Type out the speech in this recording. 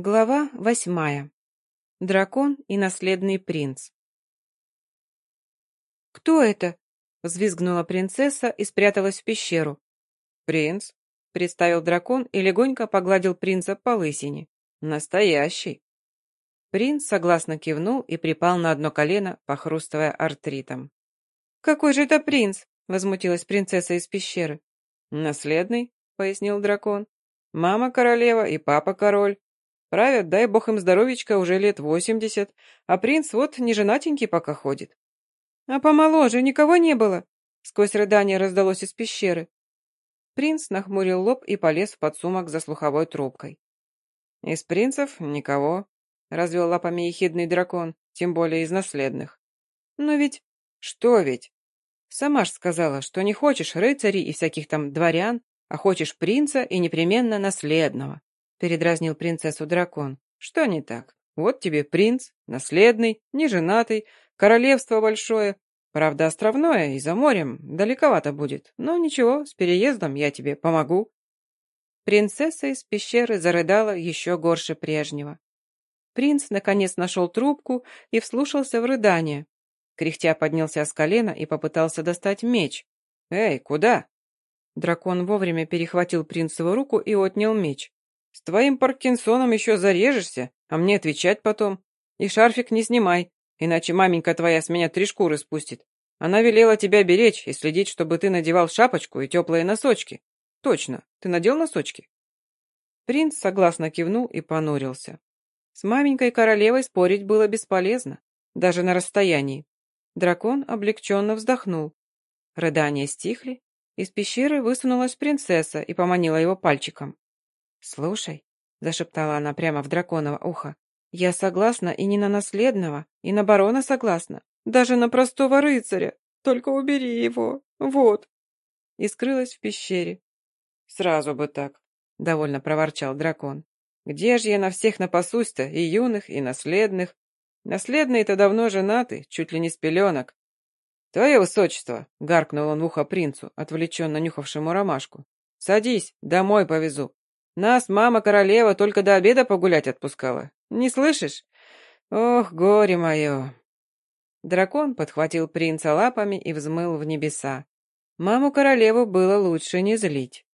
Глава восьмая. Дракон и наследный принц. «Кто это?» — взвизгнула принцесса и спряталась в пещеру. «Принц», — представил дракон и легонько погладил принца по лысине. «Настоящий». Принц согласно кивнул и припал на одно колено, похрустывая артритом. «Какой же это принц?» — возмутилась принцесса из пещеры. «Наследный», — пояснил дракон. «Мама королева и папа король. Правят, дай бог им здоровичка, уже лет восемьдесят, а принц вот не женатенький пока ходит. А помоложе никого не было? Сквозь рыдание раздалось из пещеры. Принц нахмурил лоб и полез в подсумок за слуховой трубкой. Из принцев никого, развел лапами ехидный дракон, тем более из наследных. Но ведь... Что ведь? Сама ж сказала, что не хочешь рыцарей и всяких там дворян, а хочешь принца и непременно наследного. — передразнил принцессу дракон. «Что не так? Вот тебе принц, наследный, неженатый, королевство большое. Правда, островное и за морем, далековато будет. Но ничего, с переездом я тебе помогу». Принцесса из пещеры зарыдала еще горше прежнего. Принц, наконец, нашел трубку и вслушался в рыдание. Кряхтя поднялся с колена и попытался достать меч. «Эй, куда?» Дракон вовремя перехватил принцеву руку и отнял меч. С твоим Паркинсоном еще зарежешься, а мне отвечать потом. И шарфик не снимай, иначе маменька твоя с меня три шкуры спустит. Она велела тебя беречь и следить, чтобы ты надевал шапочку и теплые носочки. Точно, ты надел носочки?» Принц согласно кивнул и понурился. С маменькой королевой спорить было бесполезно, даже на расстоянии. Дракон облегченно вздохнул. Рыдания стихли, из пещеры высунулась принцесса и поманила его пальчиком. «Слушай», — зашептала она прямо в драконово ухо, «я согласна и не на наследного, и на барона согласна, даже на простого рыцаря. Только убери его, вот». И скрылась в пещере. «Сразу бы так», — довольно проворчал дракон. «Где же я на всех напасусь-то, и юных, и наследных? Наследные-то давно женаты, чуть ли не с пеленок. «Твое высочество!» — гаркнул он в ухо принцу, отвлеченно нюхавшему ромашку. «Садись, домой повезу. Нас мама-королева только до обеда погулять отпускала. Не слышишь? Ох, горе мое!» Дракон подхватил принца лапами и взмыл в небеса. Маму-королеву было лучше не злить.